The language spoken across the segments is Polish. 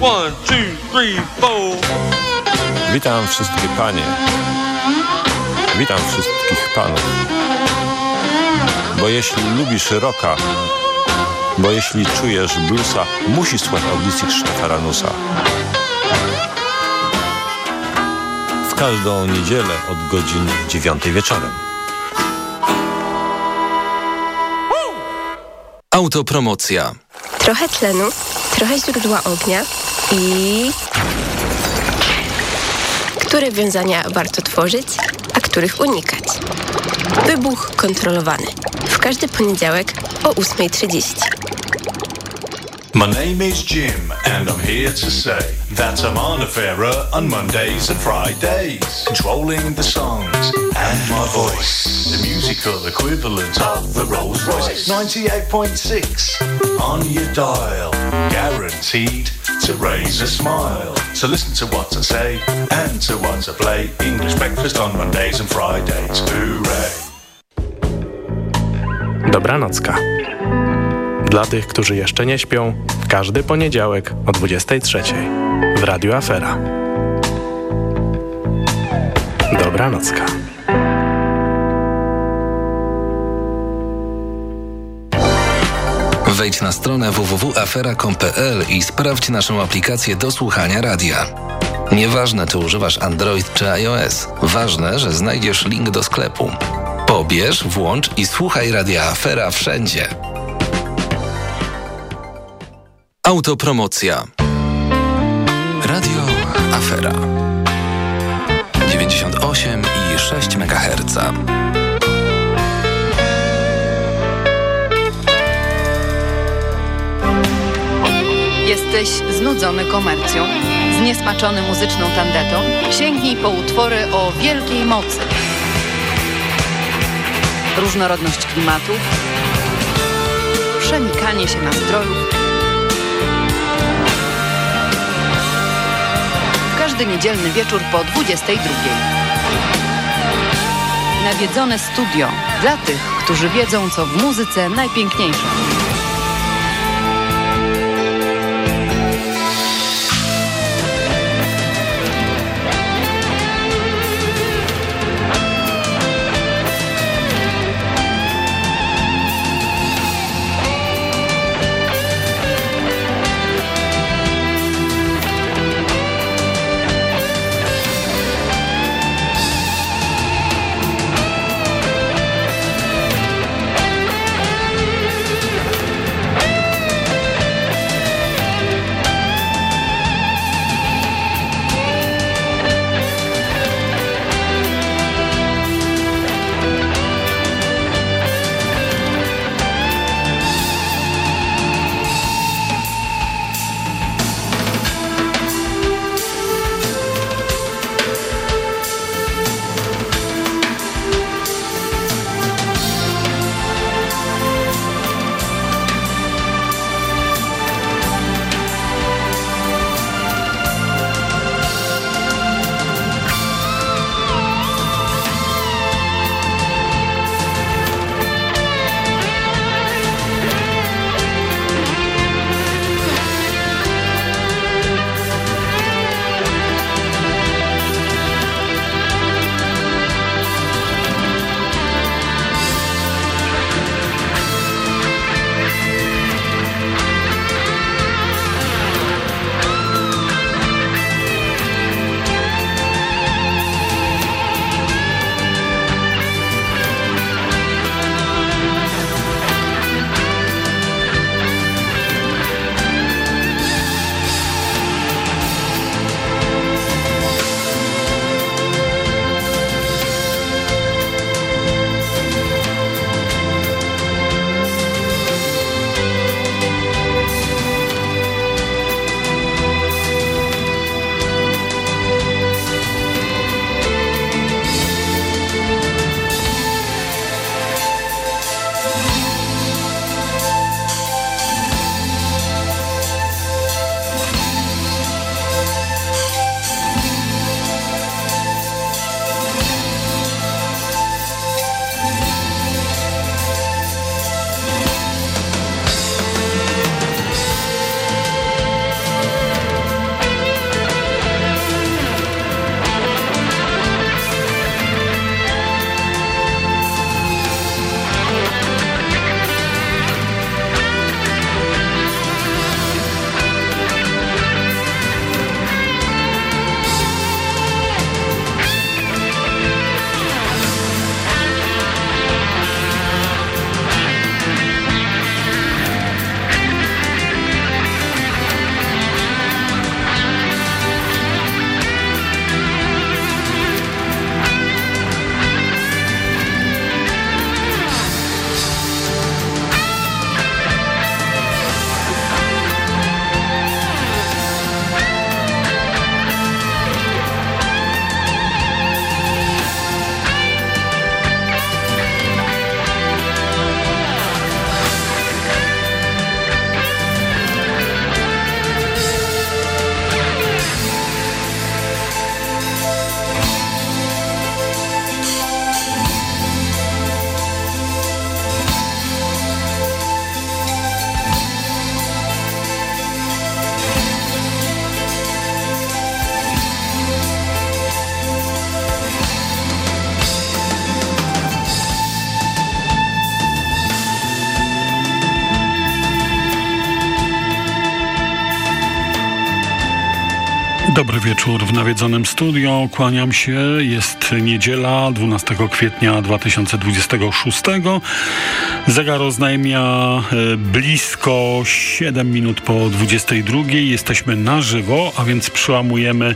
One, two, three, four. Witam wszystkie panie. Witam wszystkich panów. Bo jeśli lubisz rocka, bo jeśli czujesz bluesa, musisz słuchać audycji Krzysztofa Ranusa. W każdą niedzielę od godziny 9 wieczorem. Autopromocja. Trochę tlenu, trochę źródła ognia i... Które wiązania warto tworzyć, a których unikać. Wybuch kontrolowany. W każdy poniedziałek o 8.30. My name is Jim, and I'm here to say that I'm on on Mondays and Fridays, controlling the songs and my voice, the musical equivalent of the Rolls Royce. 98.6 on your dial, guaranteed to raise a smile. So listen to what I say and to what I play. English breakfast on Mondays and Fridays. Hooray! Dobranocka. Dla tych, którzy jeszcze nie śpią, każdy poniedziałek o 23 w Radio Afera. Dobranocka. Wejdź na stronę www.afera.com.pl i sprawdź naszą aplikację do słuchania radia. Nieważne, czy używasz Android czy iOS, ważne, że znajdziesz link do sklepu. Pobierz, włącz i słuchaj radia Afera wszędzie. Autopromocja. Radio Afera. 98 i 6 MHz. Jesteś znudzony komercją, zniesmaczony muzyczną tandetą? Sięgnij po utwory o wielkiej mocy. Różnorodność klimatów, przenikanie się nastrojów. Każdy niedzielny wieczór po 22. Nawiedzone studio dla tych, którzy wiedzą, co w muzyce najpiękniejsze. Wieczór w nawiedzonym studio. Kłaniam się. Jest niedziela 12 kwietnia 2026. Zegar oznajmia e, blisko 7 minut po 22. Jesteśmy na żywo, a więc przełamujemy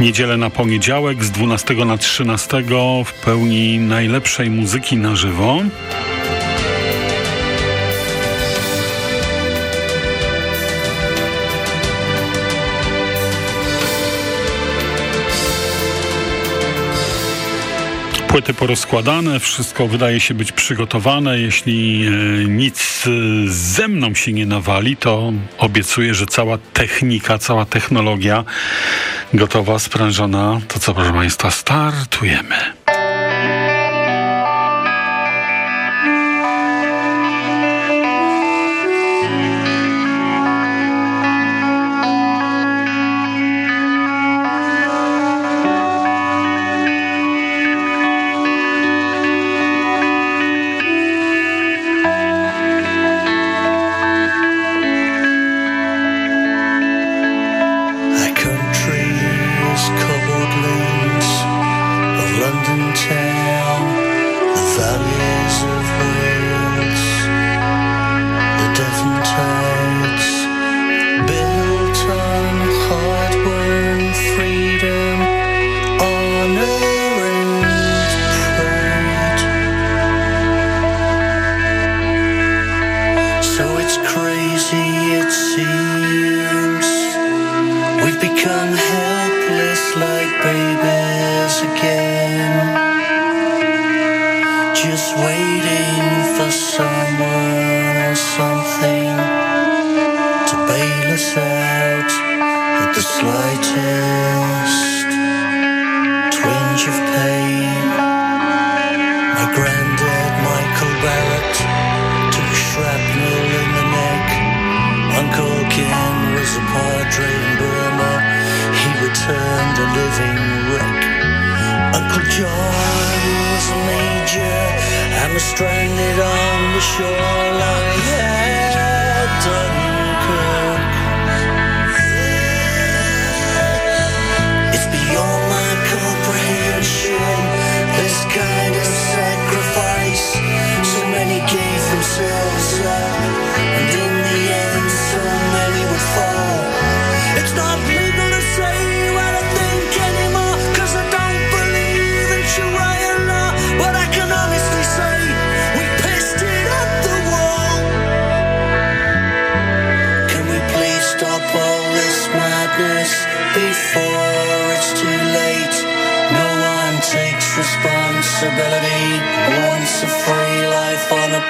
niedzielę na poniedziałek z 12 na 13 w pełni najlepszej muzyki na żywo. Płyty porozkładane, wszystko wydaje się być przygotowane. Jeśli e, nic ze mną się nie nawali, to obiecuję, że cała technika, cała technologia gotowa, sprężona. To co, proszę Państwa, startujemy.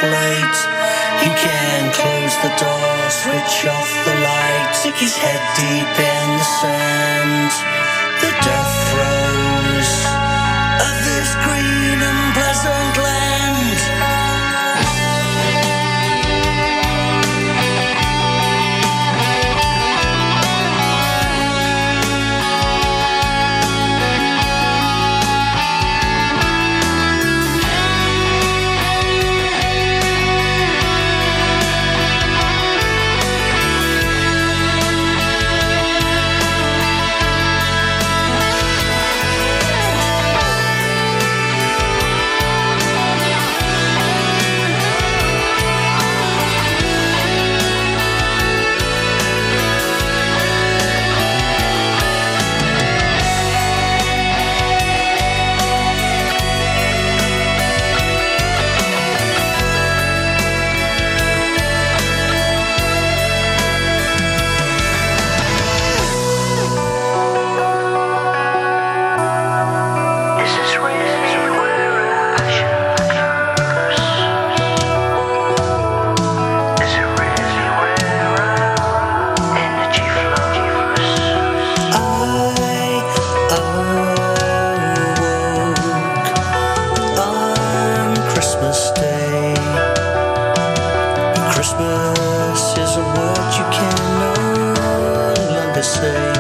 blades. He can't close the door, switch off the lights, stick his head deep in the sand. The death throes of this green and pleasant say.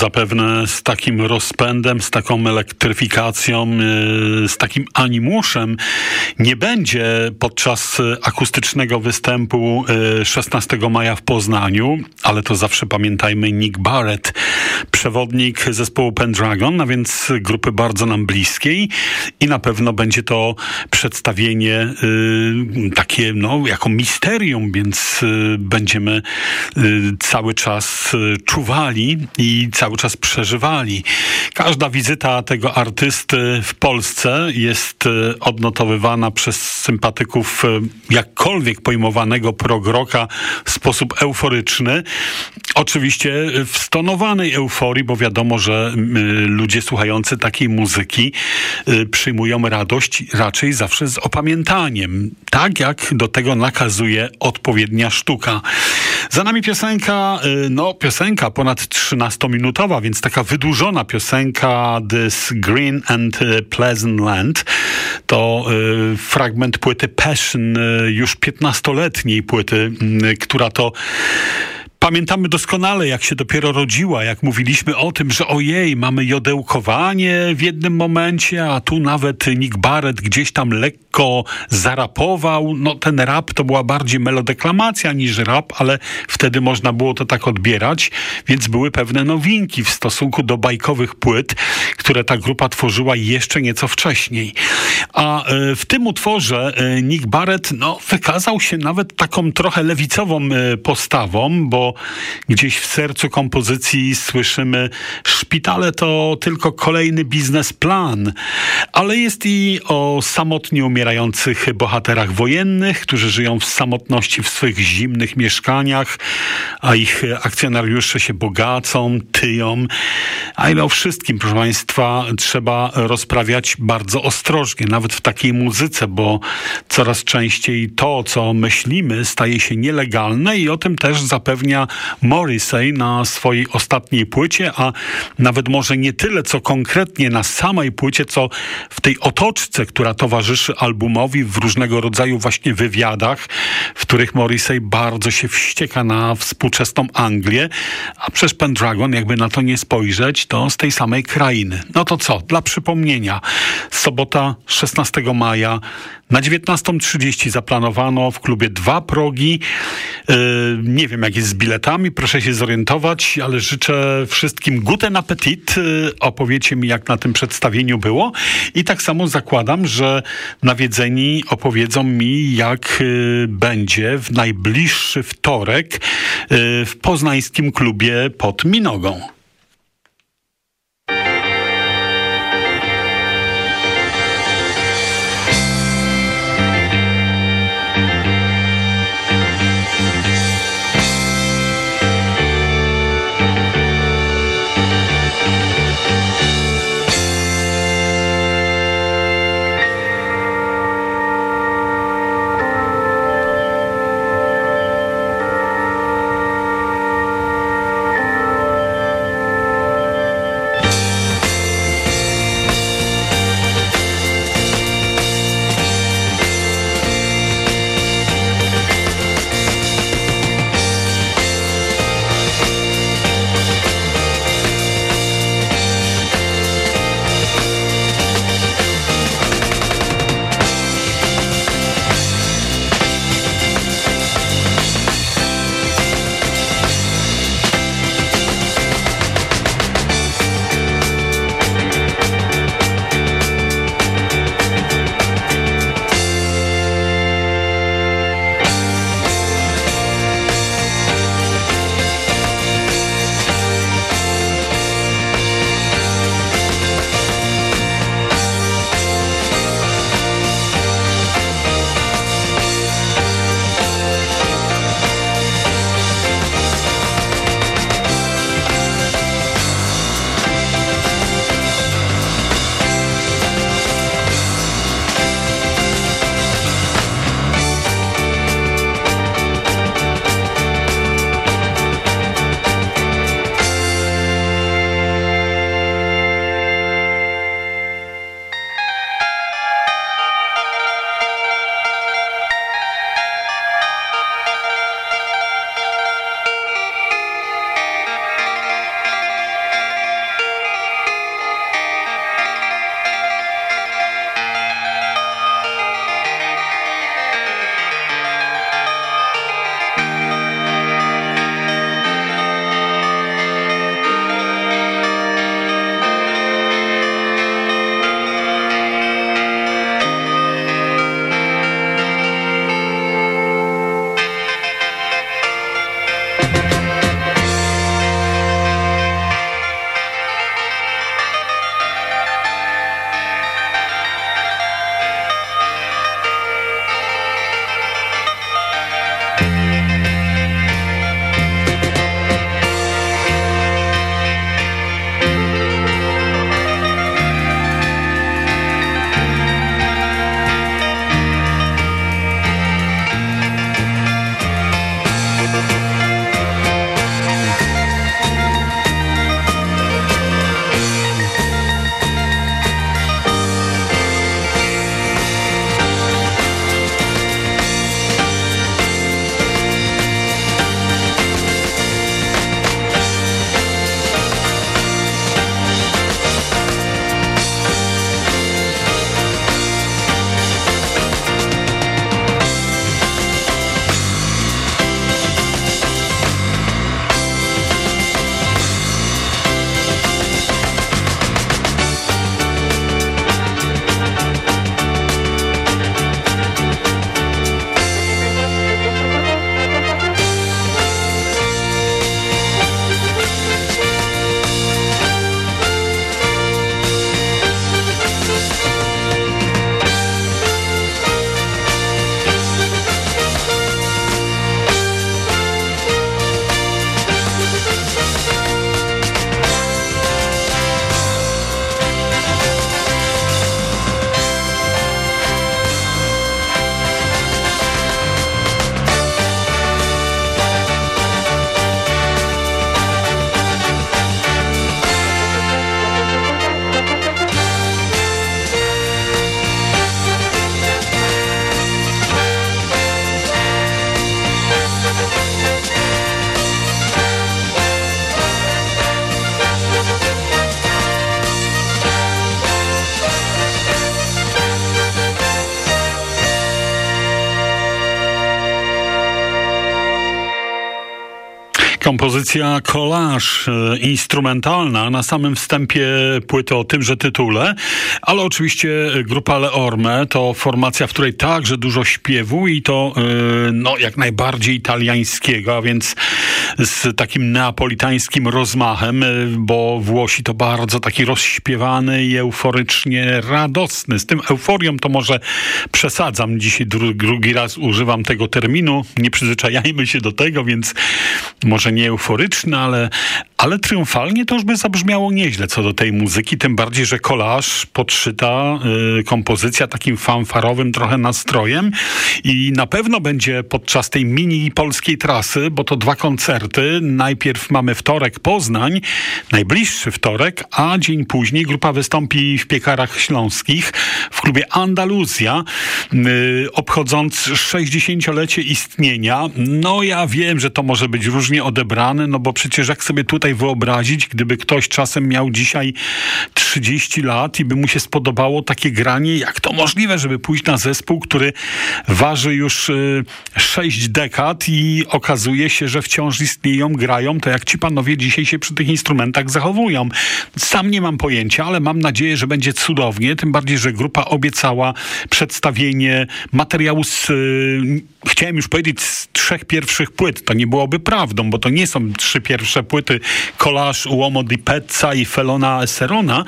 Zapewne z takim rozpędem, z taką elektryfikacją, e, z takim animuszem nie będzie podczas akustycznego występu 16 e, maja w Poznaniu, ale to zawsze pamiętajmy Nick Barrett, przewodnik zespołu Pendragon, a więc grupy bardzo nam bliskiej i na pewno będzie to przedstawienie y, takie, no, jako misterium, więc będziemy cały czas czuwali i cały czas przeżywali. Każda wizyta tego artysty w Polsce jest odnotowywana przez sympatyków jakkolwiek pojmowanego progroka w sposób euforyczny. Oczywiście w stonowanej euforii, bo wiadomo, że ludzie słuchający takiej muzyki przyjmują radość raczej zawsze z opamiętaniem. Tak jak do tego nakazuje odpowiednia sztuka. Za nami piosenka, no piosenka ponad 13-minutowa, więc taka wydłużona piosenka This Green and Pleasant Land. To y, fragment płyty Passion, y, już 15-letniej płyty, y, która to Pamiętamy doskonale, jak się dopiero rodziła, jak mówiliśmy o tym, że ojej, mamy jodełkowanie w jednym momencie, a tu nawet Nick Barrett gdzieś tam lekko zarapował. No ten rap to była bardziej melodeklamacja niż rap, ale wtedy można było to tak odbierać, więc były pewne nowinki w stosunku do bajkowych płyt, które ta grupa tworzyła jeszcze nieco wcześniej. A e, w tym utworze e, Nick Barrett no, wykazał się nawet taką trochę lewicową e, postawą, bo gdzieś w sercu kompozycji słyszymy szpitale to tylko kolejny biznesplan, ale jest i o samotnie umierających bohaterach wojennych, którzy żyją w samotności w swych zimnych mieszkaniach, a ich akcjonariusze się bogacą, tyją. A ile o wszystkim, proszę Państwa, trzeba rozprawiać bardzo ostrożnie, nawet w takiej muzyce, bo coraz częściej to, co myślimy, staje się nielegalne i o tym też zapewnia Morrissey na swojej ostatniej płycie, a nawet może nie tyle, co konkretnie na samej płycie, co w tej otoczce, która towarzyszy albumowi w różnego rodzaju właśnie wywiadach, w których Morrissey bardzo się wścieka na współczesną Anglię, a przez Pendragon, jakby na to nie spojrzeć, to z tej samej krainy. No to co? Dla przypomnienia, sobota 16 maja na 19.30 zaplanowano w klubie dwa progi. Yy, nie wiem, jak jest z biletami, proszę się zorientować, ale życzę wszystkim guten appetit. Yy, opowiecie mi, jak na tym przedstawieniu było. I tak samo zakładam, że nawiedzeni opowiedzą mi, jak yy, będzie w najbliższy wtorek y, w poznańskim klubie pod Minogą. Kompozycja collage instrumentalna na samym wstępie płyty o tymże tytule, ale oczywiście grupa Le Orme to formacja, w której także dużo śpiewu i to e, no, jak najbardziej italiańskiego, a więc z takim neapolitańskim rozmachem, e, bo Włosi to bardzo taki rozśpiewany i euforycznie radosny. Z tym euforią to może przesadzam. Dzisiaj dru drugi raz używam tego terminu. Nie przyzwyczajajmy się do tego, więc może nie euforyczny, ale, ale triumfalnie to już by zabrzmiało nieźle co do tej muzyki, tym bardziej, że kolaż podszyta y, kompozycja takim fanfarowym trochę nastrojem i na pewno będzie podczas tej mini polskiej trasy, bo to dwa koncerty. Najpierw mamy wtorek Poznań, najbliższy wtorek, a dzień później grupa wystąpi w Piekarach Śląskich w klubie Andaluzja, y, obchodząc 60-lecie istnienia. No ja wiem, że to może być różnie odebrane, no bo przecież jak sobie tutaj wyobrazić, gdyby ktoś czasem miał dzisiaj 30 lat i by mu się spodobało takie granie, jak to możliwe, żeby pójść na zespół, który waży już y, 6 dekad i okazuje się, że wciąż istnieją, grają, to jak ci panowie dzisiaj się przy tych instrumentach zachowują. Sam nie mam pojęcia, ale mam nadzieję, że będzie cudownie, tym bardziej, że grupa obiecała przedstawienie materiału z, y, chciałem już powiedzieć, z trzech pierwszych płyt. To nie byłoby prawdą, bo to nie są trzy pierwsze płyty Collage Uomo di Pezza i Felona Serona,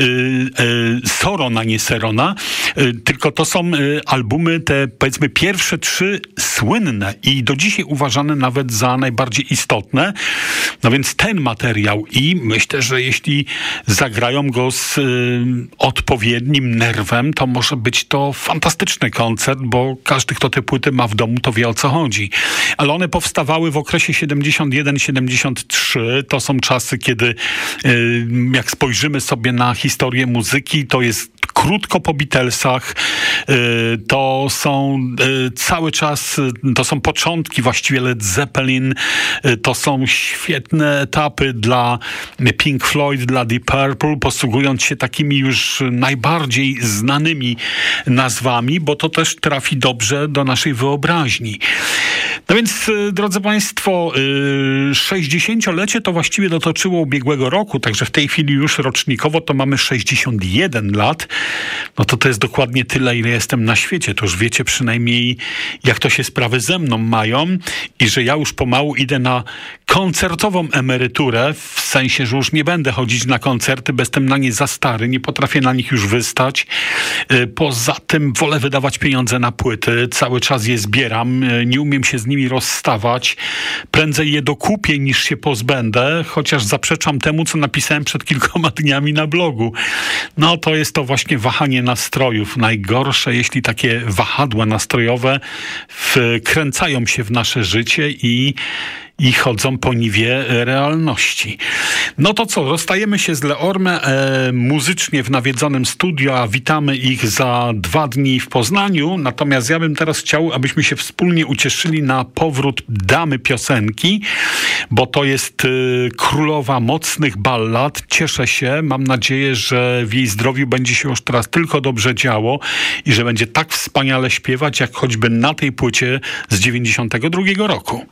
y, y, Sorona, nie Serona, y, tylko to są y, albumy te, powiedzmy, pierwsze trzy słynne i do dzisiaj uważane nawet za najbardziej istotne. No więc ten materiał i myślę, że jeśli zagrają go z y, odpowiednim nerwem, to może być to fantastyczny koncert, bo każdy, kto te płyty ma w domu, to wie o co chodzi. Ale one powstawały w okresie 71-73. To są czasy, kiedy y, jak spojrzymy sobie na historię muzyki, to jest krótko po Beatlesach. Y, to są y, cały czas, to są początki właściwie Led Zeppelin. To są świetne etapy dla Pink Floyd, dla Deep Purple, posługując się takimi już najbardziej znanymi nazwami, bo to też trafi dobrze do naszej wyobraźni. No więc, drodzy Państwo, 60-lecie to właściwie dotoczyło ubiegłego roku, także w tej chwili już rocznikowo to mamy 61 lat no to to jest dokładnie tyle, ile jestem na świecie. To już wiecie przynajmniej, jak to się sprawy ze mną mają i że ja już pomału idę na koncertową emeryturę, w sensie, że już nie będę chodzić na koncerty, bo jestem na nie za stary, nie potrafię na nich już wystać. Y, poza tym wolę wydawać pieniądze na płyty, cały czas je zbieram, y, nie umiem się z nimi rozstawać. Prędzej je dokupię niż się pozbędę, chociaż zaprzeczam temu, co napisałem przed kilkoma dniami na blogu. No to jest to właśnie wahanie nastrojów. Najgorsze, jeśli takie wahadła nastrojowe wkręcają się w nasze życie i i chodzą po niwie realności. No to co, rozstajemy się z Leorme e, muzycznie w nawiedzonym studio, a witamy ich za dwa dni w Poznaniu. Natomiast ja bym teraz chciał, abyśmy się wspólnie ucieszyli na powrót damy piosenki, bo to jest e, królowa mocnych ballad. Cieszę się, mam nadzieję, że w jej zdrowiu będzie się już teraz tylko dobrze działo i że będzie tak wspaniale śpiewać, jak choćby na tej płycie z 92 roku.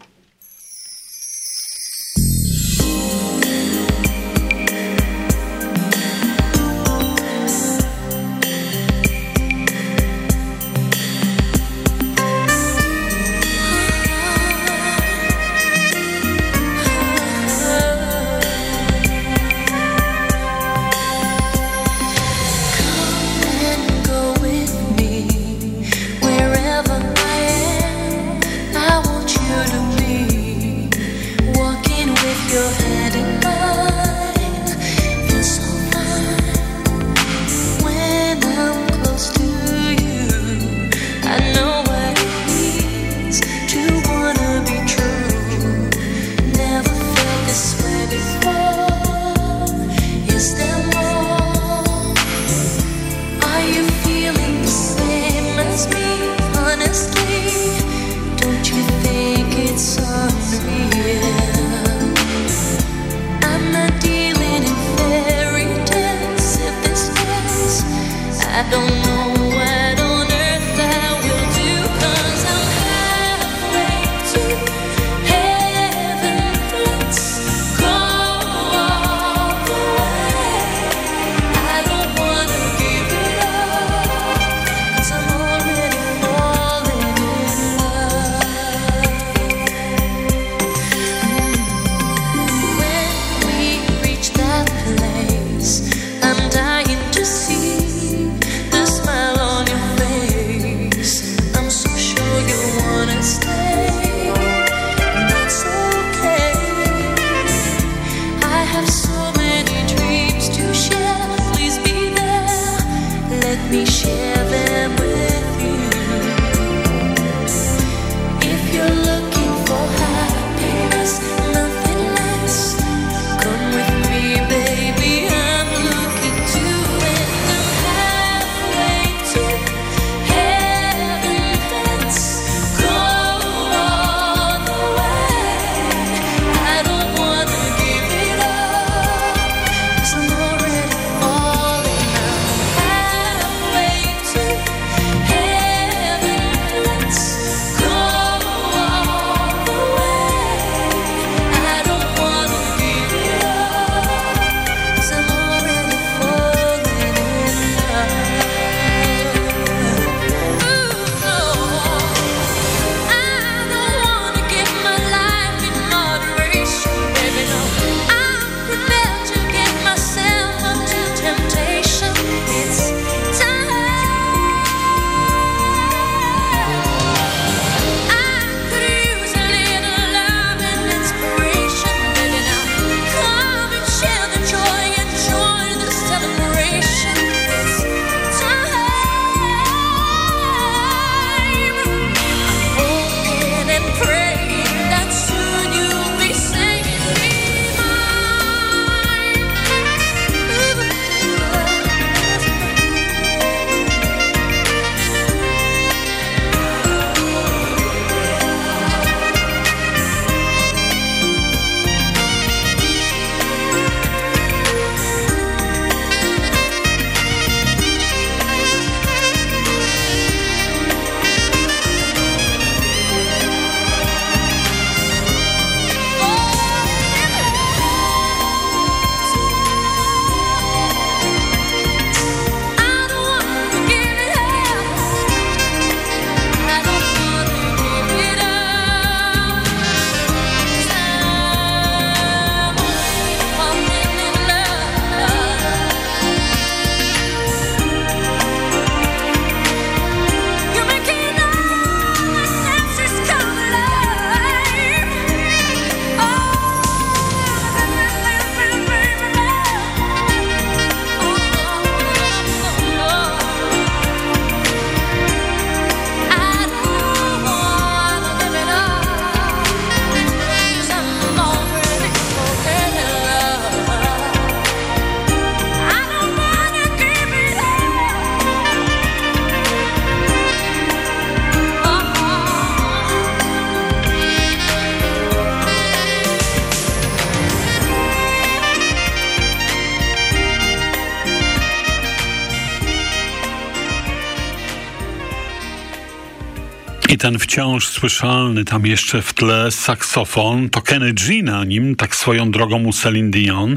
Ten wciąż słyszalny tam jeszcze w tle saksofon to Kenny G na nim, tak swoją drogą u Celine Dion,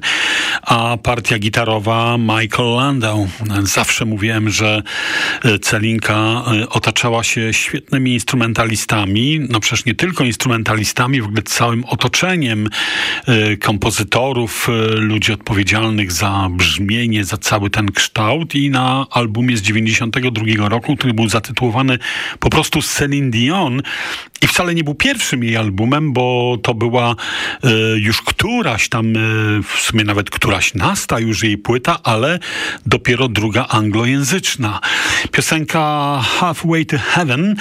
a partia gitarowa Michael Landau. Zawsze mówiłem, że e, Celinka e, otaczała się świetnymi instrumentalistami, no przecież nie tylko instrumentalistami, w ogóle całym otoczeniem e, kompozytorów, ludzi odpowiedzialnych za brzmienie, za cały ten kształt. I na albumie z 92 roku, który był zatytułowany po prostu Celine Dion. I wcale nie był pierwszym jej albumem, bo to była już któraś tam, w sumie nawet któraś nasta już jej płyta, ale dopiero druga anglojęzyczna. Piosenka Halfway to Heaven, e,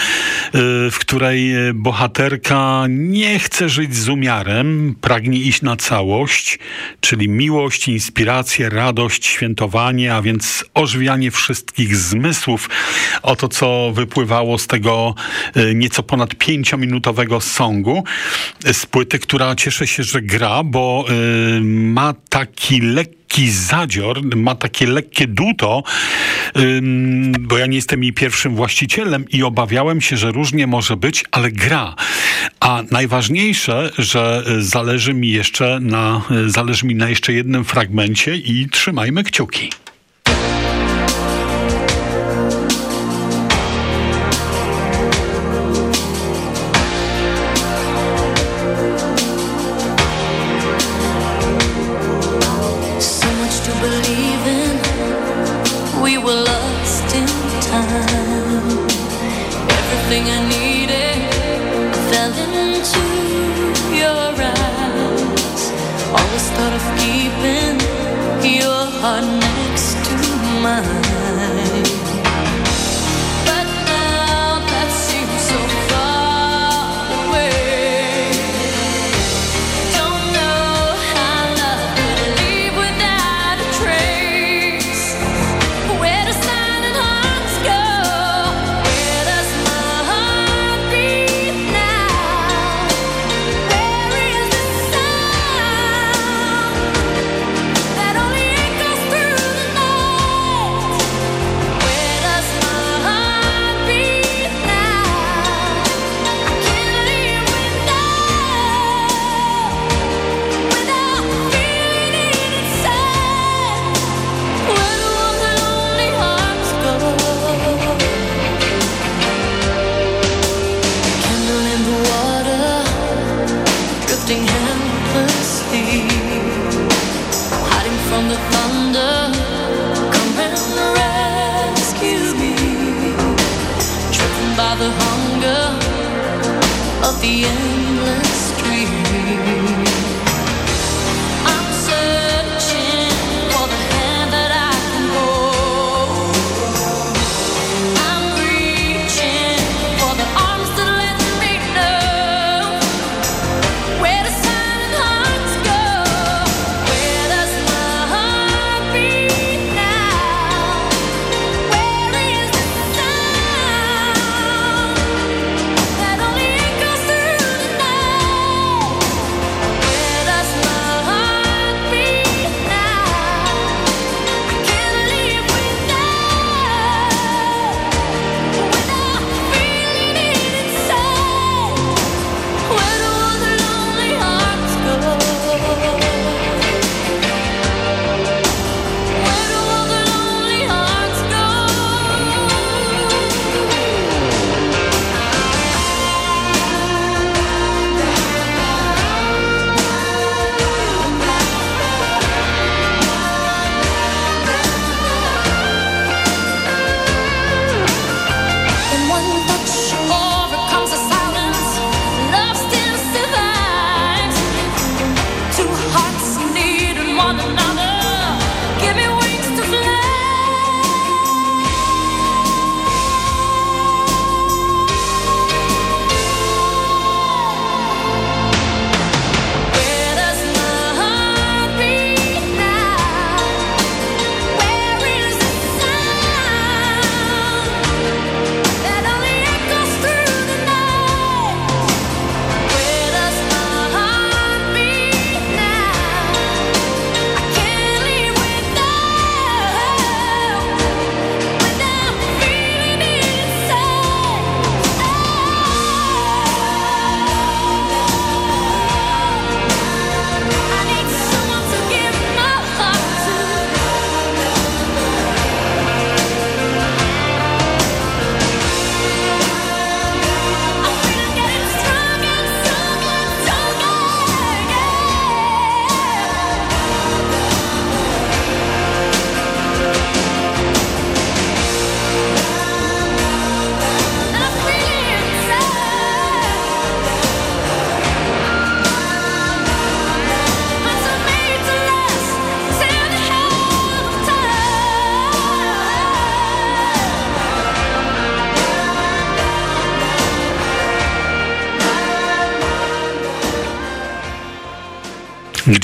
w której bohaterka nie chce żyć z umiarem, pragnie iść na całość, czyli miłość, inspirację, radość, świętowanie, a więc ożywianie wszystkich zmysłów. Oto, co wypływało z tego e, nieco ponad pięciominutowego songu z płyty, która cieszę się, że gra, bo y, ma taki lekki zadzior, ma takie lekkie duto, bo ja nie jestem jej pierwszym właścicielem i obawiałem się, że różnie może być, ale gra. A najważniejsze, że zależy mi jeszcze na, zależy mi na jeszcze jednym fragmencie i trzymajmy kciuki.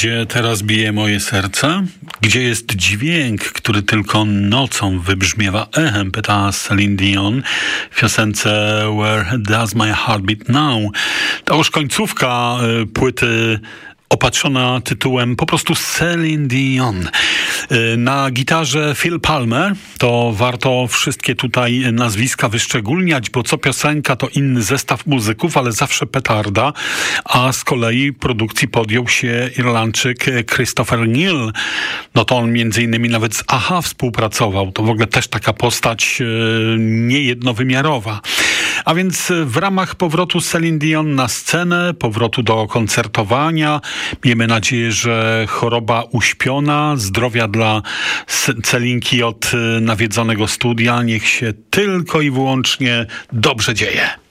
Gdzie teraz bije moje serce? Gdzie jest dźwięk, który tylko nocą wybrzmiewa echem? Pyta Celine Dion w piosence Where Does My Heart Beat Now? To już końcówka y, płyty opatrzona tytułem po prostu Celine Dion. Y, na gitarze Phil Palmer to warto wszystkie tutaj nazwiska wyszczególniać, bo co piosenka to inny zestaw muzyków, ale zawsze petarda, a z kolei produkcji podjął się Irlandczyk Christopher Neal. No to on między innymi nawet z AHA współpracował. To w ogóle też taka postać y, niejednowymiarowa. A więc w ramach powrotu Celine Dion na scenę, powrotu do koncertowania, miejmy nadzieję, że choroba uśpiona, zdrowia dla Celinki od y, nawiedzonego studia, niech się tylko i wyłącznie dobrze dzieje.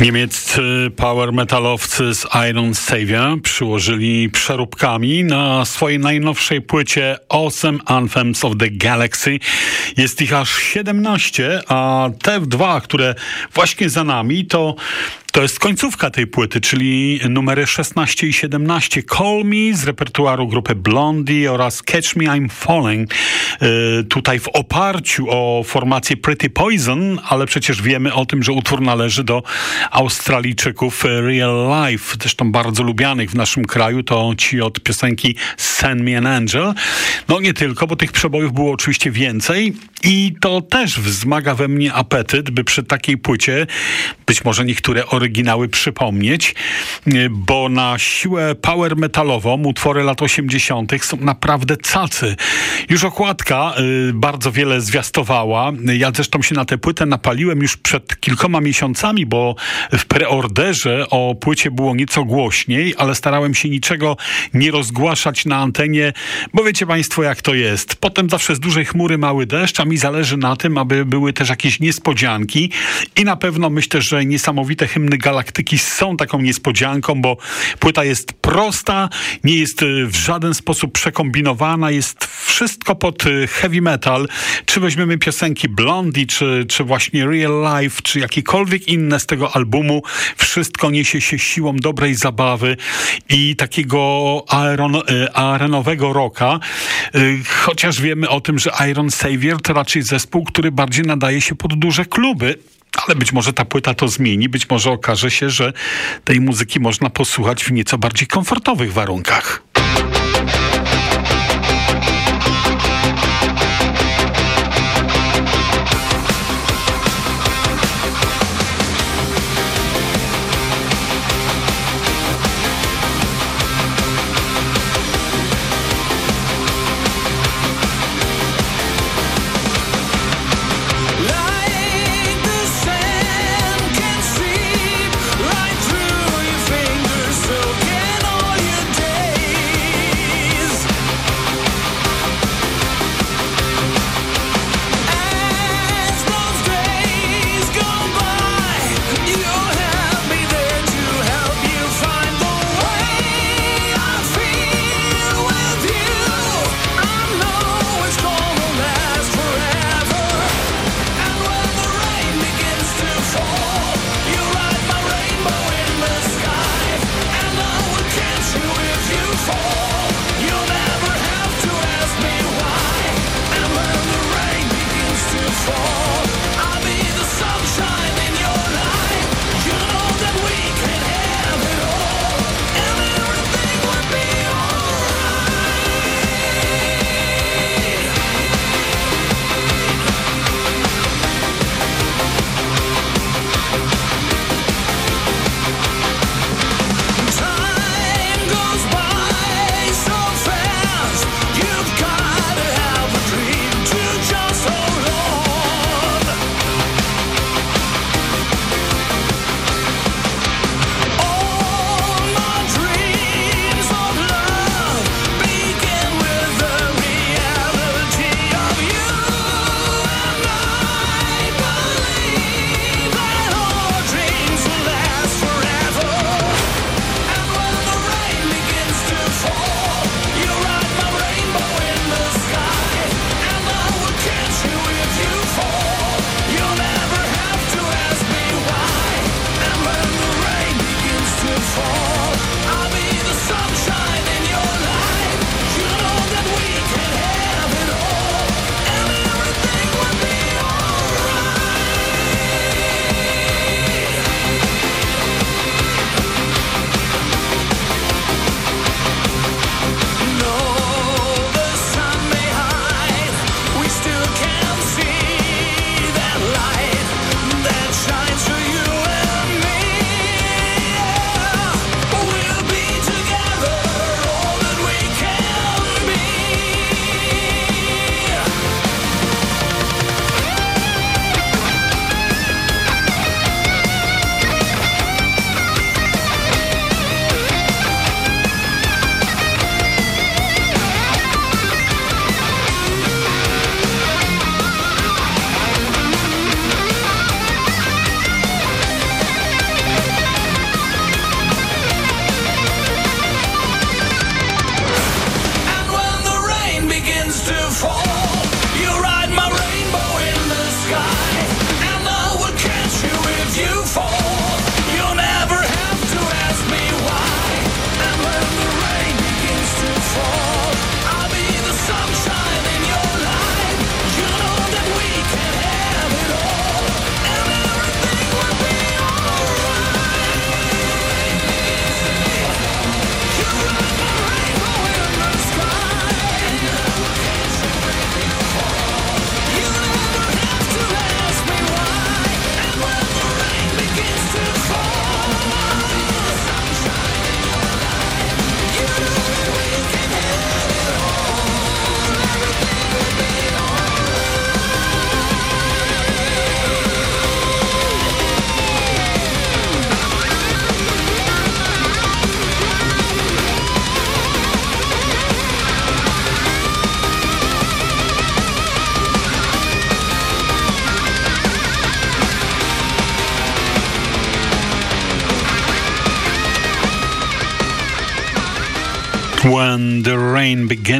Niemieccy power metalowcy z Iron Savior przyłożyli przeróbkami na swojej najnowszej płycie Awesome Anthems of the Galaxy. Jest ich aż 17, a te dwa, które właśnie za nami, to to jest końcówka tej płyty, czyli numery 16 i 17. Call Me z repertuaru grupy Blondie oraz Catch Me I'm Falling. Yy, tutaj w oparciu o formację Pretty Poison, ale przecież wiemy o tym, że utwór należy do Australijczyków Real Life, zresztą bardzo lubianych w naszym kraju. To ci od piosenki Send Me an Angel. No nie tylko, bo tych przebojów było oczywiście więcej i to też wzmaga we mnie apetyt, by przy takiej płycie być może niektóre oryginały przypomnieć, bo na siłę power metalową utwory lat 80. są naprawdę cacy. Już okładka y, bardzo wiele zwiastowała. Ja zresztą się na tę płytę napaliłem już przed kilkoma miesiącami, bo w preorderze o płycie było nieco głośniej, ale starałem się niczego nie rozgłaszać na antenie, bo wiecie państwo jak to jest. Potem zawsze z dużej chmury mały deszcz, a mi zależy na tym, aby były też jakieś niespodzianki i na pewno myślę, że niesamowite hymny galaktyki są taką niespodzianką, bo płyta jest prosta, nie jest y, w żaden sposób przekombinowana, jest wszystko pod y, heavy metal. Czy weźmiemy piosenki Blondie, czy, czy właśnie Real Life, czy jakiekolwiek inne z tego albumu, wszystko niesie się siłą dobrej zabawy i takiego aeron, y, arenowego rocka. Chociaż wiemy o tym, że Iron Savior to raczej zespół, który bardziej nadaje się pod duże kluby. Ale być może ta płyta to zmieni, być może okaże się, że tej muzyki można posłuchać w nieco bardziej komfortowych warunkach.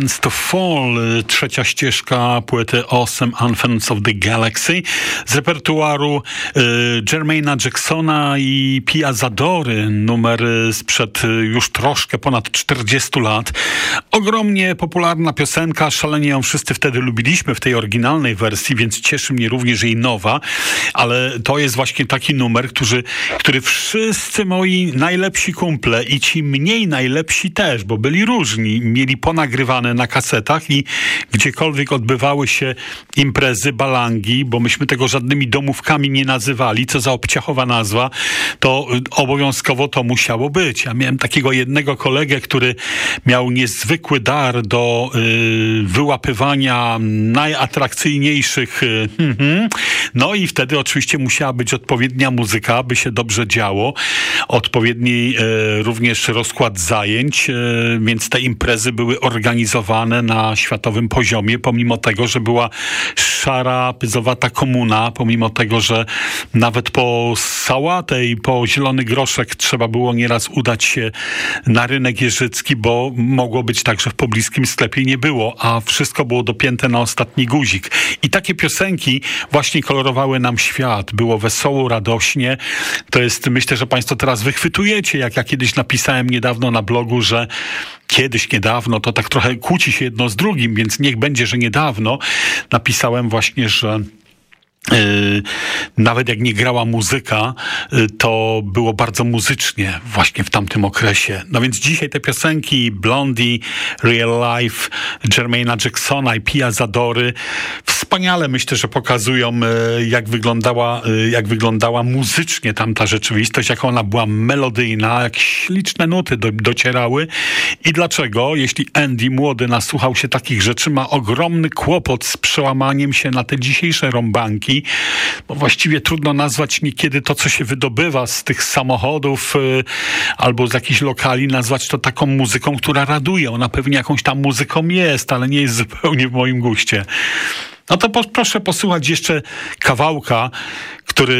To Fall, uh, trzecia ścieżka płyty Awesome Anthems of the Galaxy z repertuaru y, Jermaina Jacksona i Pia Zadory, numer sprzed już troszkę ponad 40 lat. Ogromnie popularna piosenka, szalenie ją wszyscy wtedy lubiliśmy w tej oryginalnej wersji, więc cieszy mnie również jej nowa, ale to jest właśnie taki numer, który, który wszyscy moi najlepsi kumple i ci mniej najlepsi też, bo byli różni, mieli ponagrywane na kasetach i gdziekolwiek odbywały się imprezy, balangi, bo myśmy tego żadnymi domówkami nie nazywali, co za obciachowa nazwa, to obowiązkowo to musiało być. Ja miałem takiego jednego kolegę, który miał niezwykły dar do y, wyłapywania najatrakcyjniejszych y, hmm, no i wtedy oczywiście musiała być odpowiednia muzyka, by się dobrze działo, odpowiedni y, również rozkład zajęć, y, więc te imprezy były organizowane na światowym poziomie, pomimo tego, że była szara, pyzowata komuna, pomimo tego, że nawet po sałatę i po zielony groszek trzeba było nieraz udać się na rynek jeżycki, bo mogło być tak, że w pobliskim sklepie nie było, a wszystko było dopięte na ostatni guzik. I takie piosenki właśnie kolorowały nam świat. Było wesoło, radośnie. To jest, myślę, że Państwo teraz wychwytujecie, jak ja kiedyś napisałem niedawno na blogu, że kiedyś, niedawno, to tak trochę kłóci się jedno z drugim, więc niech będzie, że niedawno napisałem właśnie, że Yy, nawet jak nie grała muzyka, yy, to było bardzo muzycznie właśnie w tamtym okresie. No więc dzisiaj te piosenki Blondie, Real Life, Jermaina Jacksona i Pia Zadory wspaniale myślę, że pokazują yy, jak wyglądała, jak wyglądała muzycznie tamta rzeczywistość, jak ona była melodyjna, jak śliczne nuty do, docierały i dlaczego, jeśli Andy młody nasłuchał się takich rzeczy, ma ogromny kłopot z przełamaniem się na te dzisiejsze rąbanki, bo właściwie trudno nazwać niekiedy to, co się wydobywa z tych samochodów y, albo z jakichś lokali, nazwać to taką muzyką, która raduje. Ona pewnie jakąś tam muzyką jest, ale nie jest zupełnie w moim guście. No to po, proszę posłuchać jeszcze kawałka, który